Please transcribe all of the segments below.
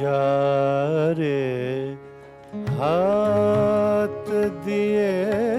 ਜਾਰੇ ਹੱਥ ਦੀਏ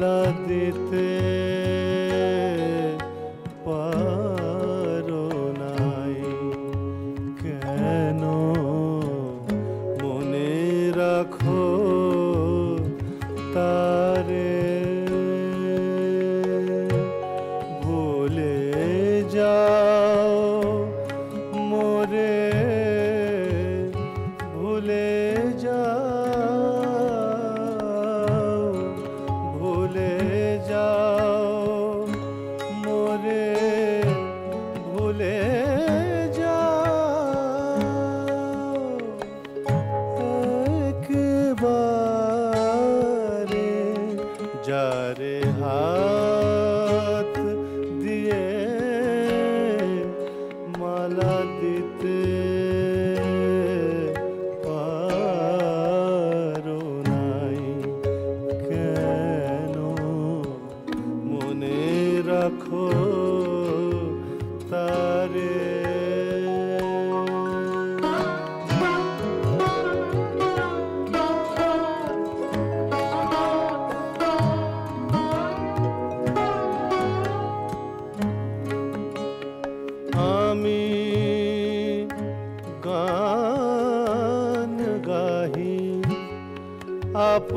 মালা দিতে পারো নাই। কেন মনে রাখো তা ी आप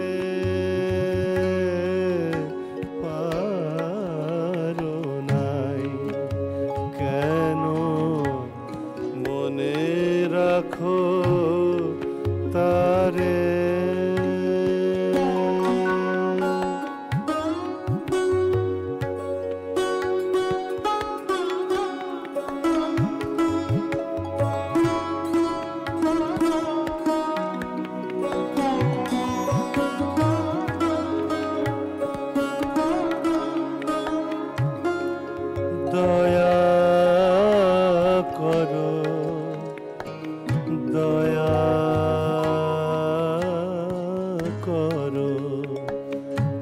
Amen. করো।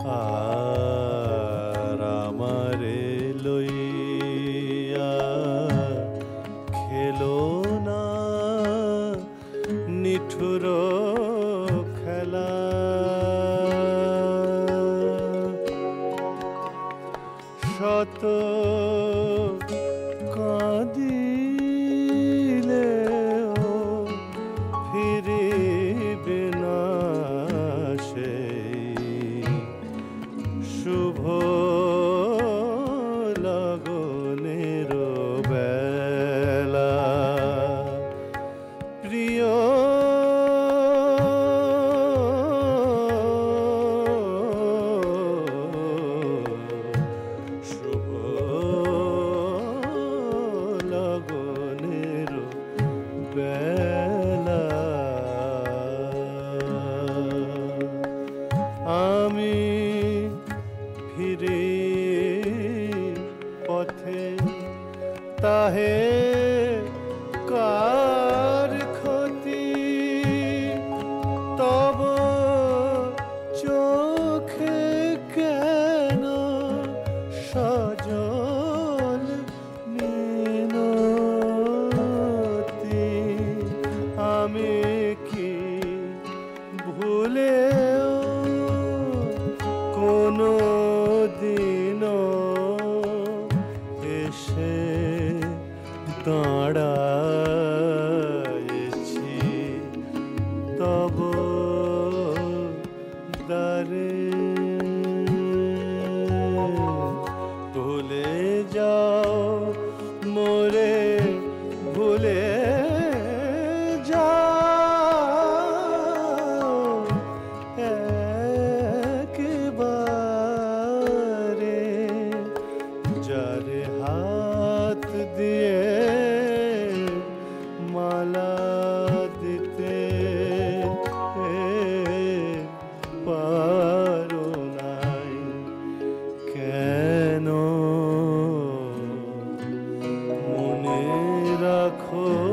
আর আমারে লইয়া খেলো না। নিঠুর খেলা। শত মনে রাখো তারে